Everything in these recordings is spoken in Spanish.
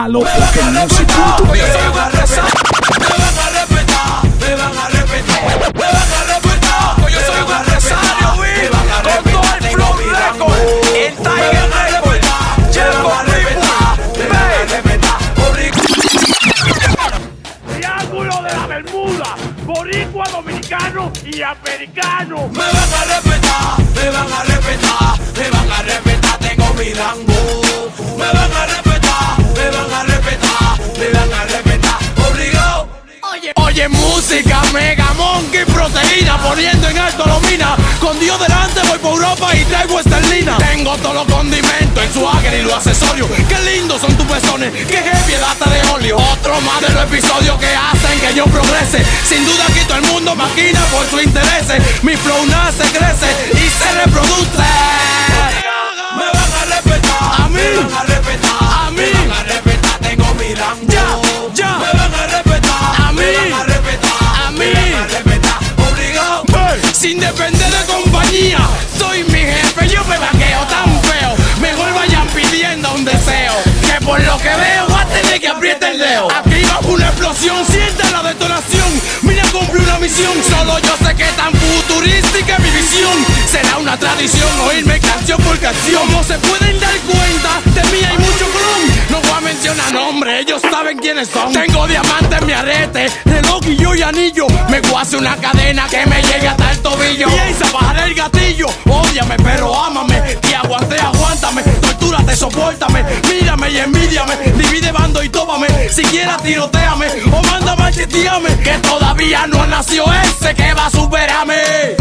malo porque no soy puto. Yo soy un arrasado. Me van a respetar, me van a respetar, me van a respetar. Pues Yo soy un arrasario, Will, con todo el flow record, el Tiger Record, Checo Triángulo de la Bermuda, boricua, dominicano y americano. Me van a respetar, me van a respetar, me van a respetar, tengo mi rango. Mega monkey, proteína, poniendo en alto los mina. Con Dios delante voy por Europa y traigo esterlina. Tengo todos los condimentos en su águila y los accesorios. Qué lindos son tus pezones, qué heavy data de óleo. Otro más de los episodios que hacen que yo progrese. Sin duda aquí todo el mundo maquina por su interés. Mi flow nace, crece y se reproduce. Me van a respetar, a mí, aprieta el dedo. Aquí va una explosión, siente la detonación. Mira, cumplí una misión, solo yo sé que tan futurística mi visión. Será una tradición oírme canción por canción. Como se pueden dar cuenta, de mí hay mucho clon. No voy a mencionar nombres, ellos saben quiénes son. Tengo diamantes en mi arete, reloj y yo y anillo. Me hacer una cadena que me llegue hasta el tobillo. Piensa bajar el gatillo, ódiame, pero ámame. Te aguanté, aguántame, tortúrate, soportame. Tómame. Si quieres tiroteame o mándame a chiteame. Que todavía no nació ese que va a superarme.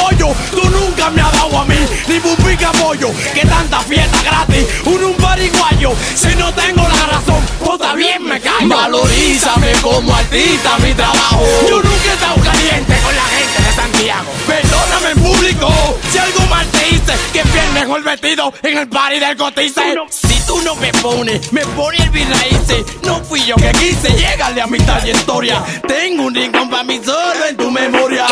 Apoyo. Tú nunca me has dado a mí ni un pica apoyo. Que tanta fiesta gratis, un un pariguayo. Si no tengo la razón, pues también me callo. Valorízame como artista mi trabajo. Yo nunca he estado caliente con la gente de Santiago. Perdóname en público si algo mal te hice. Que bien mejor vestido en el party del cotice. Si tú no me pones, me pone el virraíce. No fui yo que quise llegarle a mi trayectoria. Tengo un rincón para mí solo en tu memoria.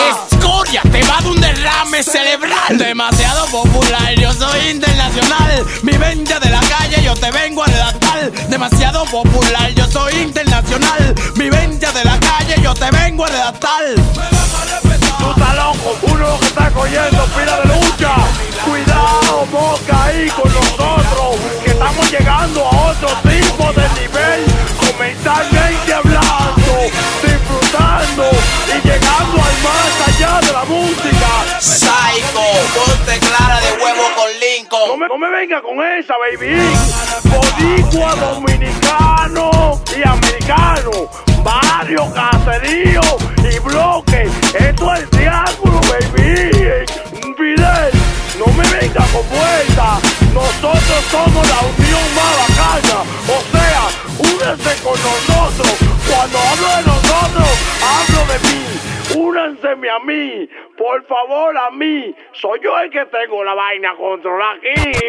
Demasiado popular, yo soy internacional. Mi venta de la calle, yo te vengo a redactar. Demasiado popular, yo soy internacional. Mi venta de la calle, yo te vengo a redactar. Tú estás loco, uno que está cogiendo pila de lucha. Cuidado, mosca ahí con nosotros, que estamos llegando a otro tipo de nivel, comentalmente hablando, disfrutando y llegando al más allá de la música. Psycho, ponte clara de huevo con No Lincoln. me, no me venga con esa, baby. Boricua, dominicano y americano. Barrio, caserío y bloque. Esto es el triángulo, baby. Fidel, no me venga con vuelta. Nosotros somos la unión más bacana. O sea, únanse con nosotros. Cuando hablo de nosotros, hablo de mí. Únanseme a mí. Por favor, a mí. Soy yo el que tengo la vaina controlada aquí.